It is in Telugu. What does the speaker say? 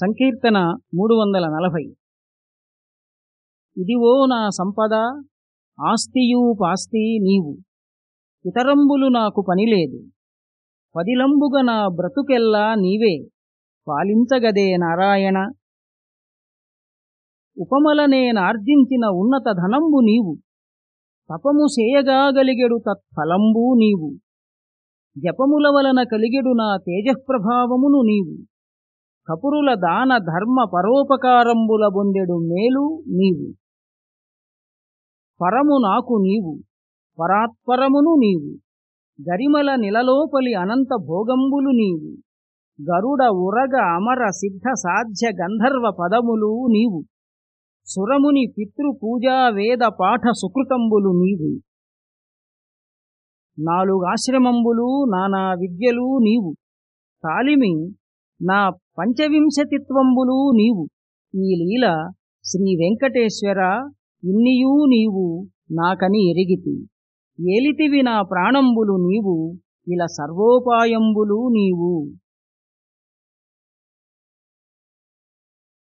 సంకీర్తన మూడు వందల నలభై. ఇదివో నా సంపద ఆస్తియు పాస్తి నీవు. ఇతరంబులు నాకు పనిలేదు. పదిలంబుగ నా బ్రతుకెల్లా నీవే. పాలించగదే నారాయణ. ఉపమలనేనార్జించిన ఉన్నత ధనంబు నీవు. తపము సేయగాగలిగెడు తత్ఫలంబూ నీవు. జపముల వలన కలిగెడు నా తేజఃప్రభావమును నీవు. కపురుల దాన ధర్మ పరోపకారంబుల బొందెడు మేలు నీవు. పరము నాకు నీవు పరాత్పరమును నీవు. గరిమల నిలలోపలి అనంత భోగంబులు నీవు. గరుడ ఉరగ అమర సిద్ధ సాధ్య గంధర్వ పదములు నీవు. సురముని పితృ పూజా వేద పాఠ సుకృతంబులు నీవు. నాలుగాశ్రమంబులు నానా విద్యలు నీవు. తాలిమి నా పంచవింశతిత్వంబులు నీవు. ఈ లీల శ్రీ వెంకటేశ్వర ఇన్నియూ నీవు నాకని ఎరిగితి. ఏలితివి నా ప్రాణంబులు నీవు ఇలా సర్వోపాయంబులు నీవు.